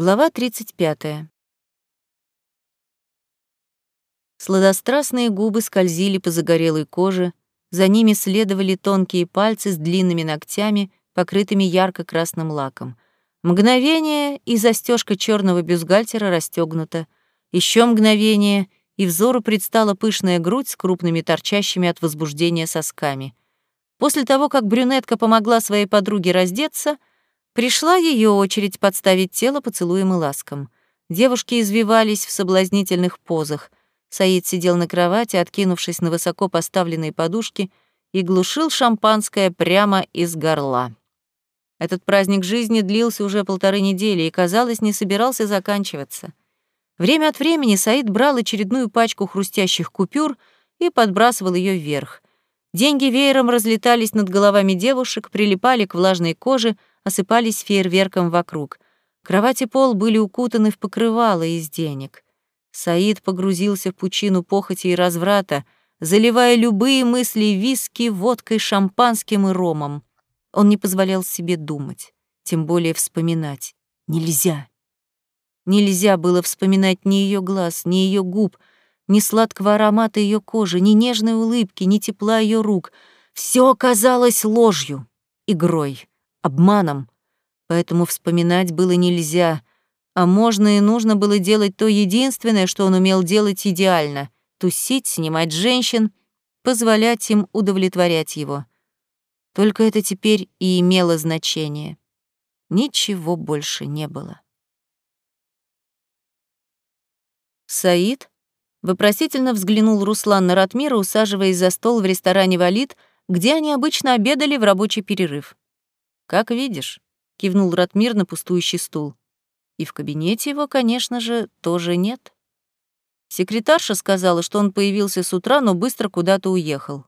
Глава 35. Сладострастные губы скользили по загорелой коже, за ними следовали тонкие пальцы с длинными ногтями, покрытыми ярко-красным лаком. Мгновение, и застежка черного бюстгальтера расстегнута. Еще мгновение, и взору предстала пышная грудь с крупными торчащими от возбуждения сосками. После того, как брюнетка помогла своей подруге раздеться, Пришла ее очередь подставить тело поцелуем и ласком. Девушки извивались в соблазнительных позах. Саид сидел на кровати, откинувшись на высоко поставленные подушки, и глушил шампанское прямо из горла. Этот праздник жизни длился уже полторы недели и, казалось, не собирался заканчиваться. Время от времени Саид брал очередную пачку хрустящих купюр и подбрасывал ее вверх. Деньги веером разлетались над головами девушек, прилипали к влажной коже — осыпались фейерверком вокруг. Кровать и пол были укутаны в покрывало из денег. Саид погрузился в пучину похоти и разврата, заливая любые мысли виски, водкой, шампанским и ромом. Он не позволял себе думать, тем более вспоминать. Нельзя. Нельзя было вспоминать ни ее глаз, ни ее губ, ни сладкого аромата ее кожи, ни нежной улыбки, ни тепла ее рук. Все оказалось ложью, игрой обманом, поэтому вспоминать было нельзя, а можно и нужно было делать то единственное, что он умел делать идеально — тусить, снимать женщин, позволять им удовлетворять его. Только это теперь и имело значение. Ничего больше не было. Саид вопросительно взглянул Руслан на Ратмира, усаживаясь за стол в ресторане «Валид», где они обычно обедали в рабочий перерыв. «Как видишь», — кивнул Ратмир на пустующий стул. «И в кабинете его, конечно же, тоже нет». Секретарша сказала, что он появился с утра, но быстро куда-то уехал.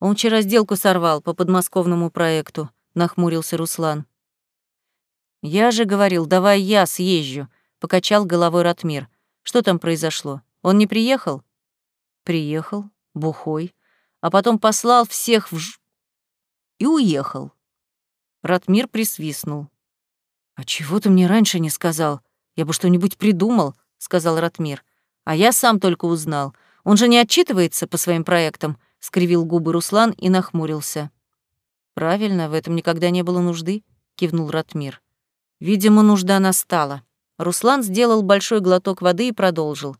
Он вчера сделку сорвал по подмосковному проекту, нахмурился Руслан. Я же говорил, давай я съезжу, покачал головой Ратмир. Что там произошло? Он не приехал? Приехал, бухой, а потом послал всех в ж... и уехал. Ратмир присвистнул. «А чего ты мне раньше не сказал? Я бы что-нибудь придумал», — сказал Ратмир. «А я сам только узнал. Он же не отчитывается по своим проектам», — скривил губы Руслан и нахмурился. «Правильно, в этом никогда не было нужды», — кивнул Ратмир. «Видимо, нужда настала». Руслан сделал большой глоток воды и продолжил.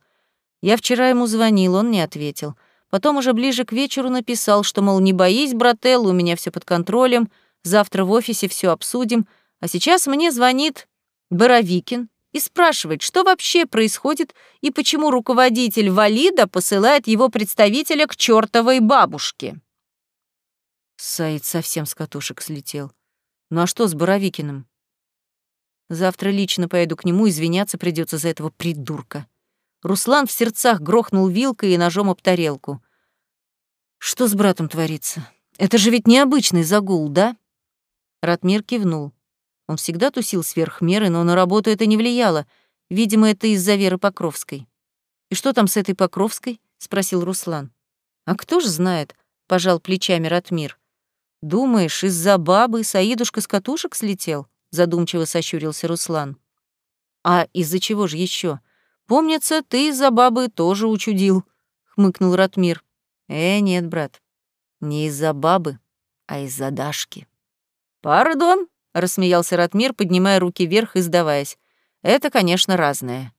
«Я вчера ему звонил, он не ответил. Потом уже ближе к вечеру написал, что, мол, не боись, брателл, у меня все под контролем, Завтра в офисе все обсудим. А сейчас мне звонит Боровикин и спрашивает, что вообще происходит и почему руководитель Валида посылает его представителя к чертовой бабушке. Саид совсем с катушек слетел. Ну а что с Боровикиным? Завтра лично поеду к нему, извиняться придется за этого придурка. Руслан в сердцах грохнул вилкой и ножом об тарелку. Что с братом творится? Это же ведь необычный загул, да? Ратмир кивнул. Он всегда тусил сверх меры, но на работу это не влияло. Видимо, это из-за Веры Покровской. «И что там с этой Покровской?» — спросил Руслан. «А кто ж знает?» — пожал плечами Ратмир. «Думаешь, из-за бабы Саидушка с катушек слетел?» — задумчиво сощурился Руслан. «А из-за чего же еще? Помнится, ты из-за бабы тоже учудил», — хмыкнул Ратмир. «Э, нет, брат, не из-за бабы, а из-за Дашки». «Пардон», — рассмеялся Ратмир, поднимая руки вверх и сдаваясь. «Это, конечно, разное».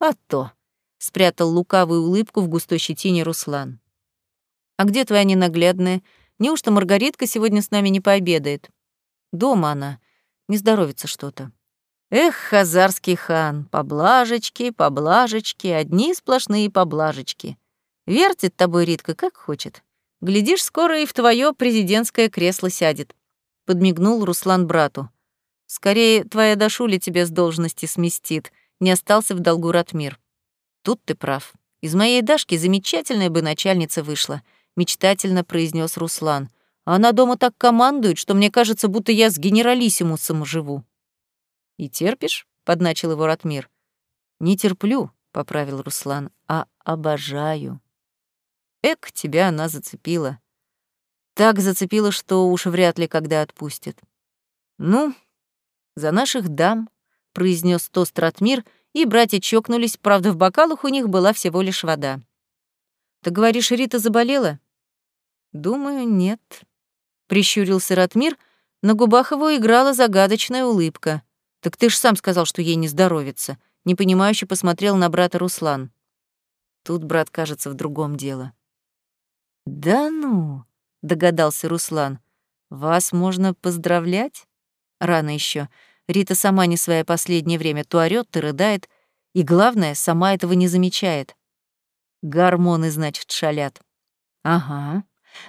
«А то», — спрятал лукавую улыбку в густой щетине Руслан. «А где твоя ненаглядная? Неужто Маргаритка сегодня с нами не пообедает?» «Дома она. Не здоровится что-то». «Эх, хазарский хан, поблажечки, поблажечки, одни сплошные поблажечки. Вертит тобой Ритка как хочет. Глядишь, скоро и в твое президентское кресло сядет подмигнул Руслан брату. Скорее, твоя Дашуля тебя с должности сместит. Не остался в долгу Ратмир. Тут ты прав. Из моей Дашки замечательная бы начальница вышла, мечтательно произнес Руслан. А она дома так командует, что мне кажется, будто я с генералиссимусом живу. И терпишь? подначил его Ратмир. Не терплю, поправил Руслан, а обожаю. Эк, тебя она зацепила. Так зацепило, что уж вряд ли когда отпустит. Ну, за наших дам, произнес тост Ратмир, и братья чокнулись, правда, в бокалах у них была всего лишь вода. «Ты говоришь, Рита заболела?» «Думаю, нет», — прищурился Ратмир, на губах его играла загадочная улыбка. «Так ты ж сам сказал, что ей не здоровится», — непонимающе посмотрел на брата Руслан. Тут брат, кажется, в другом дело. «Да ну», — догадался Руслан, — «вас можно поздравлять?» Рано еще. Рита сама не своя последнее время то орёт, то рыдает, и, главное, сама этого не замечает. Гормоны, значит, шалят. Ага.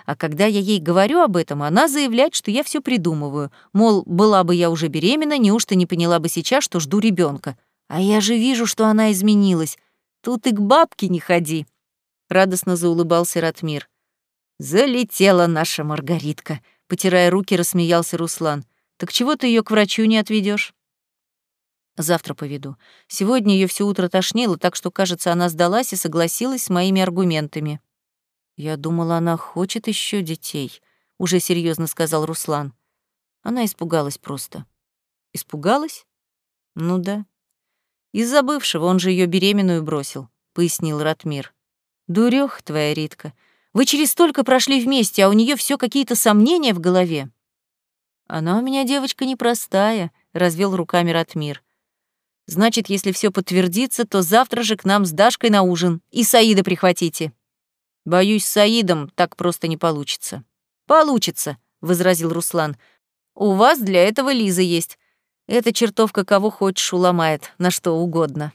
А когда я ей говорю об этом, она заявляет, что я все придумываю. Мол, была бы я уже беременна, неужто не поняла бы сейчас, что жду ребенка. А я же вижу, что она изменилась. Тут и к бабке не ходи. Радостно заулыбался Ратмир. Залетела наша Маргаритка. Потирая руки, рассмеялся Руслан. Так чего ты ее к врачу не отведешь? Завтра поведу. Сегодня ее все утро тошнило, так что, кажется, она сдалась и согласилась с моими аргументами. Я думала, она хочет еще детей, уже серьезно сказал Руслан. Она испугалась просто. Испугалась? Ну да. Из-за бывшего, он же ее беременную бросил, пояснил Ратмир. Дурёх твоя Ритка. Вы через столько прошли вместе, а у нее все какие-то сомнения в голове. Она у меня девочка непростая, развел руками Ратмир. Значит, если все подтвердится, то завтра же к нам с Дашкой на ужин. И Саида прихватите. Боюсь, с Саидом так просто не получится. Получится, возразил Руслан. У вас для этого Лиза есть. Эта чертовка кого хочешь уломает, на что угодно.